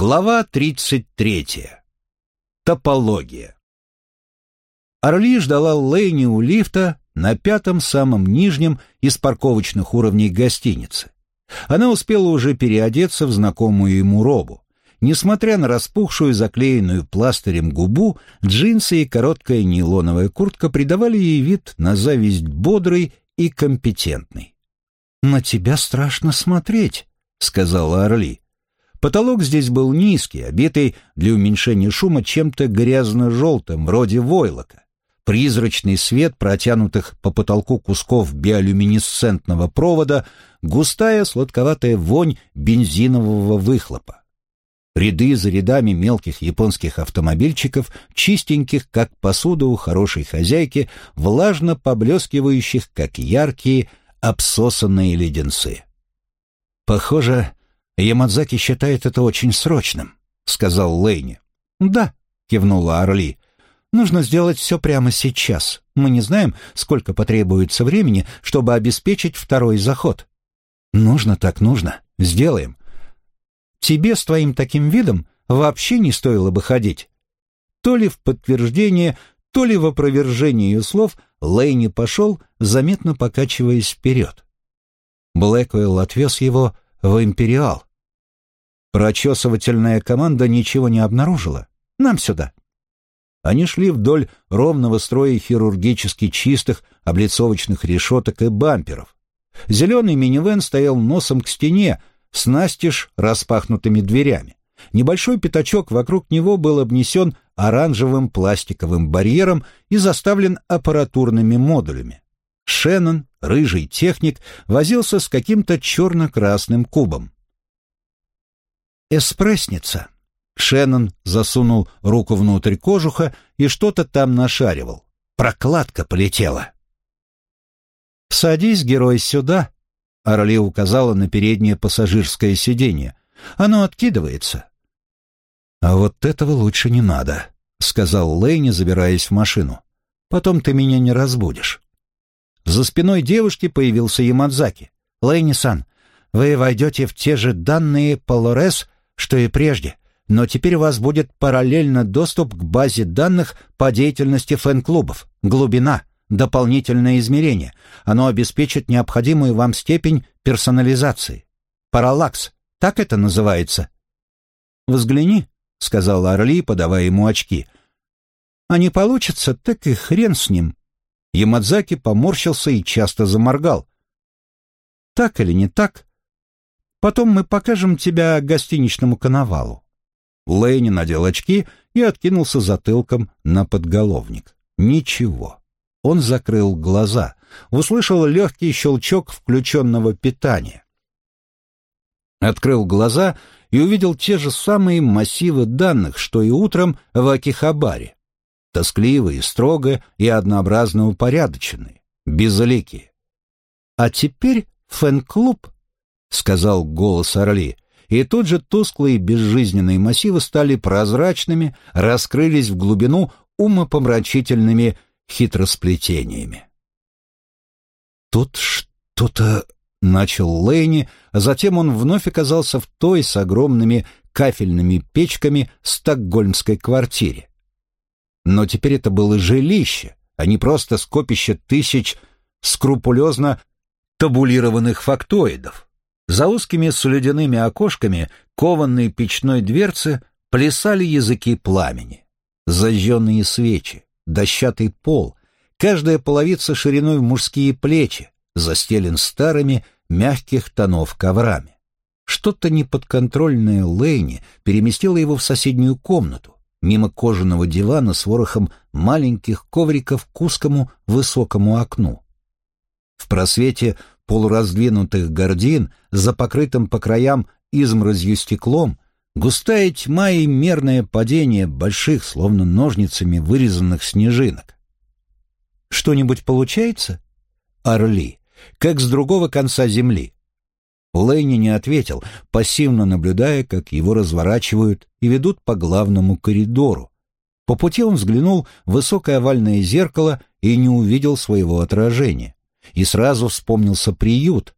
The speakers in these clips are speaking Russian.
Глава 33. Топология. Орли ждала Лэйни у лифта на пятом самом нижнем из парковочных уровней гостиницы. Она успела уже переодеться в знакомую ему робу. Несмотря на распухшую, заклеенную пластырем губу, джинсы и короткая нейлоновая куртка придавали ей вид на зависть бодрый и компетентный. «На тебя страшно смотреть», — сказала Орли. Потолок здесь был низкий, обитый для уменьшения шума чем-то грязно-желтым, вроде войлока. Призрачный свет протянутых по потолку кусков биолюминесцентного провода, густая сладковатая вонь бензинового выхлопа. Ряды за рядами мелких японских автомобильчиков, чистеньких, как посуда у хорошей хозяйки, влажно поблескивающих, как яркие, обсосанные леденцы. Похоже, «Ямадзаки считает это очень срочным», — сказал Лейни. «Да», — кивнула Орли. «Нужно сделать все прямо сейчас. Мы не знаем, сколько потребуется времени, чтобы обеспечить второй заход». «Нужно так нужно. Сделаем». «Тебе с твоим таким видом вообще не стоило бы ходить». То ли в подтверждение, то ли в опровержение ее слов Лейни пошел, заметно покачиваясь вперед. Блэквелл отвез его в Империал. Прочесывательная команда ничего не обнаружила. Нам сюда. Они шли вдоль ровного строя хирургически чистых облицовочных решеток и бамперов. Зеленый минивэн стоял носом к стене, с настежь распахнутыми дверями. Небольшой пятачок вокруг него был обнесен оранжевым пластиковым барьером и заставлен аппаратурными модулями. Шеннон, рыжий техник, возился с каким-то черно-красным кубом эспрессница». Шеннон засунул руку внутрь кожуха и что-то там нашаривал. Прокладка полетела. «Садись, герой, сюда», — Орли указала на переднее пассажирское сиденье. «Оно откидывается». «А вот этого лучше не надо», — сказал Лэйни, забираясь в машину. «Потом ты меня не разбудишь». За спиной девушки появился Ямадзаки. «Лэйни-сан, вы войдете в те же данные Полорес, что и прежде, но теперь у вас будет параллельно доступ к базе данных по деятельности фэн-клубов, глубина, дополнительное измерение. Оно обеспечит необходимую вам степень персонализации. Параллакс, так это называется. «Взгляни», — сказал Орли, подавая ему очки. «А не получится, так и хрен с ним». Ямадзаки поморщился и часто заморгал. «Так или не так, Потом мы покажем тебя гостиничному коновалу». Лэйни надел очки и откинулся затылком на подголовник. Ничего. Он закрыл глаза, услышал легкий щелчок включенного питания. Открыл глаза и увидел те же самые массивы данных, что и утром в Акихабаре. Тоскливые, строго и однообразно упорядоченные, безликие. А теперь фэн-клуб — сказал голос Орли, и тут же тусклые безжизненные массивы стали прозрачными, раскрылись в глубину умопомрачительными хитросплетениями. «Тут что-то...» — начал Лэйни, а затем он вновь оказался в той с огромными кафельными печками стокгольмской квартире. Но теперь это было жилище, а не просто скопище тысяч скрупулезно табулированных фактоидов. За узкими слюдяными окошками кованной печной дверцы плясали языки пламени. Зажженные свечи, дощатый пол, каждая половица шириной в мужские плечи, застелен старыми, мягких тонов коврами. Что-то неподконтрольное Лейни переместило его в соседнюю комнату, мимо кожаного дивана с ворохом маленьких ковриков к узкому высокому окну. В просвете полураздвинутых гордин, за покрытым по краям изморозью стеклом, густая тьма и мерное падение больших, словно ножницами вырезанных снежинок. «Что-нибудь получается?» «Орли, как с другого конца земли». Лэйни не ответил, пассивно наблюдая, как его разворачивают и ведут по главному коридору. По пути он взглянул в высокое овальное зеркало и не увидел своего отражения и сразу вспомнился приют.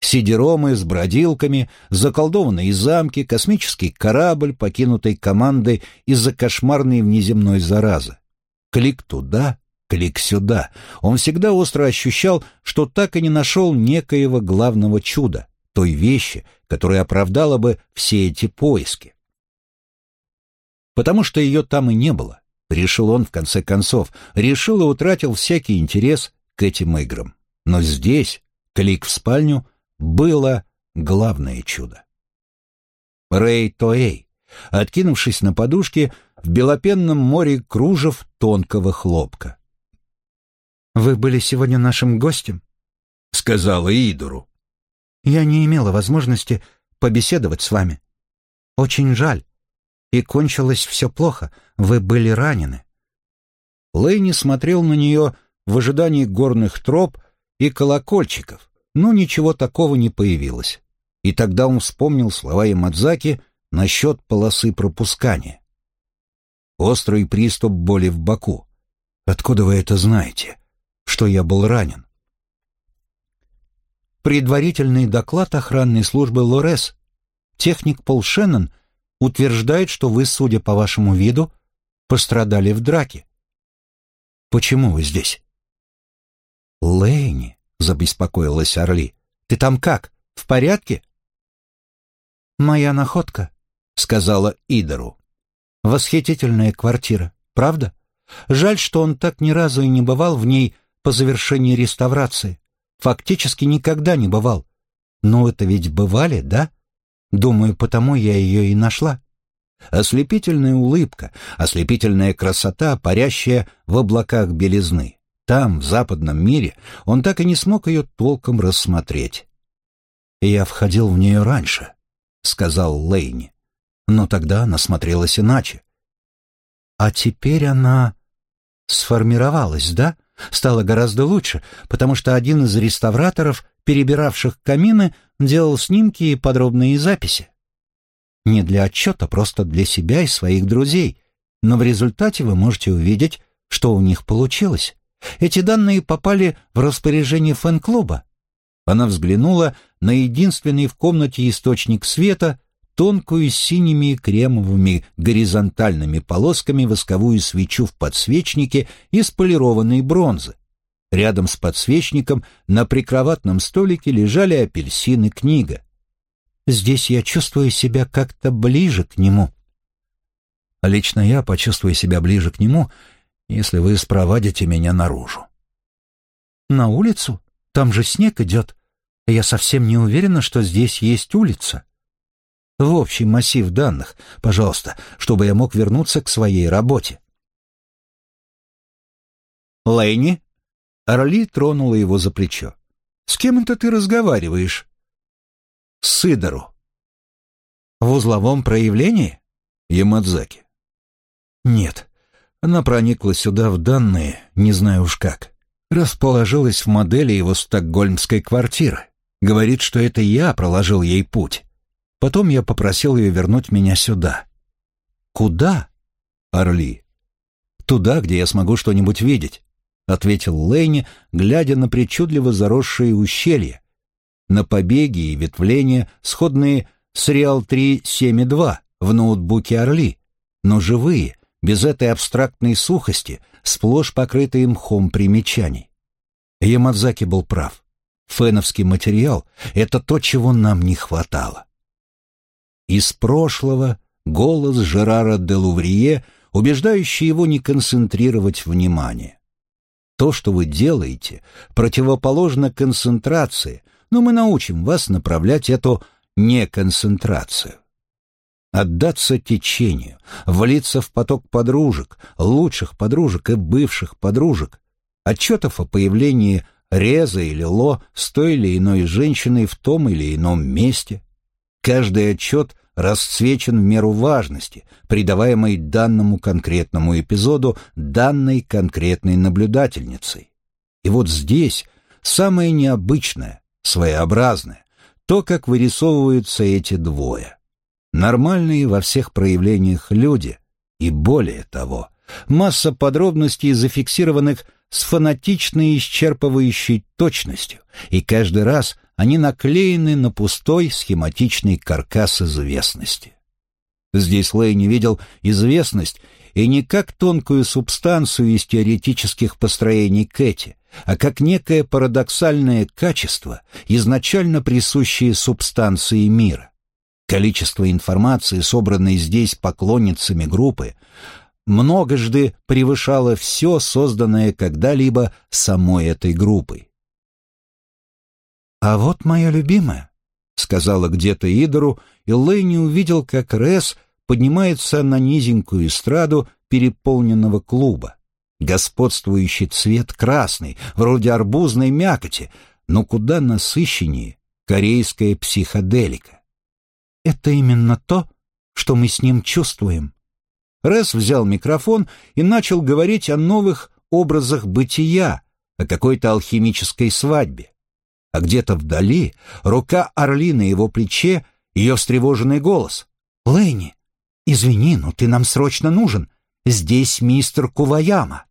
Сидеромы с бродилками, заколдованные замки, космический корабль, покинутый командой из-за кошмарной внеземной заразы. Клик туда, клик сюда. Он всегда остро ощущал, что так и не нашел некоего главного чуда, той вещи, которая оправдала бы все эти поиски. Потому что ее там и не было, решил он в конце концов, решил и утратил всякий интерес к этим играм. Но здесь, клик в спальню, было главное чудо. Рэй Тоэй, откинувшись на подушке, в белопенном море кружев тонкого хлопка. «Вы были сегодня нашим гостем?» — сказала Идору. «Я не имела возможности побеседовать с вами. Очень жаль. И кончилось все плохо. Вы были ранены». Лэйни смотрел на нее в ожидании горных троп и колокольчиков, но ничего такого не появилось. И тогда он вспомнил слова Ямадзаки насчет полосы пропускания. Острый приступ боли в боку. Откуда вы это знаете? Что я был ранен? Предварительный доклад охранной службы Лорес. Техник Пол Шеннон утверждает, что вы, судя по вашему виду, пострадали в драке. Почему вы здесь? Лэйни, забеспокоилась Орли. Ты там как? В порядке? Моя находка, сказала Идору. Восхитительная квартира, правда? Жаль, что он так ни разу и не бывал в ней по завершении реставрации. Фактически никогда не бывал. Но это ведь бывали, да? Думаю, потому я ее и нашла. Ослепительная улыбка, ослепительная красота, парящая в облаках белизны. Там, в западном мире, он так и не смог ее толком рассмотреть. «Я входил в нее раньше», — сказал Лейни но тогда она смотрелась иначе. А теперь она сформировалась, да? Стала гораздо лучше, потому что один из реставраторов, перебиравших камины, делал снимки и подробные записи. Не для отчета, просто для себя и своих друзей. Но в результате вы можете увидеть, что у них получилось. Эти данные попали в распоряжение фэн-клуба. Она взглянула на единственный в комнате источник света, тонкую синими и кремовыми горизонтальными полосками восковую свечу в подсвечнике из полированной бронзы. Рядом с подсвечником на прикроватном столике лежали апельсины книга. Здесь я чувствую себя как-то ближе к нему. Лично я почувствую себя ближе к нему, если вы спровадите меня наружу. На улицу? Там же снег идет. Я совсем не уверена, что здесь есть улица в общий массив данных, пожалуйста, чтобы я мог вернуться к своей работе. Лэйни? Орли тронула его за плечо. «С кем это ты разговариваешь?» «С Сидору». «В узловом проявлении?» «Ямадзаки». «Нет, она проникла сюда в данные, не знаю уж как. Расположилась в модели его стокгольмской квартиры. Говорит, что это я проложил ей путь. Потом я попросил ее вернуть меня сюда. Куда? Орли. Туда, где я смогу что-нибудь видеть, ответил Лэйни, глядя на причудливо заросшие ущелья, на побеги и ветвления, сходные с Реал 3.7.2 в ноутбуке Орли, но живые, без этой абстрактной сухости, сплошь покрытые мхом примечаний. Ямадзаки был прав. Феновский материал — это то, чего нам не хватало. Из прошлого голос Жерара де Луврие, убеждающий его не концентрировать внимание. То, что вы делаете, противоположно концентрации, но мы научим вас направлять эту неконцентрацию. Отдаться течению, влиться в поток подружек, лучших подружек и бывших подружек, отчетов о появлении Реза или Ло с той или иной женщиной в том или ином месте, Каждый отчет расцвечен в меру важности, придаваемой данному конкретному эпизоду данной конкретной наблюдательницей. И вот здесь самое необычное, своеобразное, то, как вырисовываются эти двое. Нормальные во всех проявлениях люди, и более того, масса подробностей, зафиксированных с фанатичной исчерпывающей точностью, и каждый раз они наклеены на пустой схематичный каркас известности. Здесь Лэй не видел известность и не как тонкую субстанцию из теоретических построений Кэти, а как некое парадоксальное качество, изначально присущее субстанции мира. Количество информации, собранной здесь поклонницами группы, многожды превышало все, созданное когда-либо самой этой группой. «А вот моя любимая», — сказала где-то Идору, и Лэйни увидел, как Рес поднимается на низенькую эстраду переполненного клуба. Господствующий цвет красный, вроде арбузной мякоти, но куда насыщеннее корейская психоделика. Это именно то, что мы с ним чувствуем. Рэс взял микрофон и начал говорить о новых образах бытия, о какой-то алхимической свадьбе. А где-то вдали рука Орли на его плече, ее встревоженный голос. «Лэнни, извини, но ты нам срочно нужен. Здесь мистер Куваяма».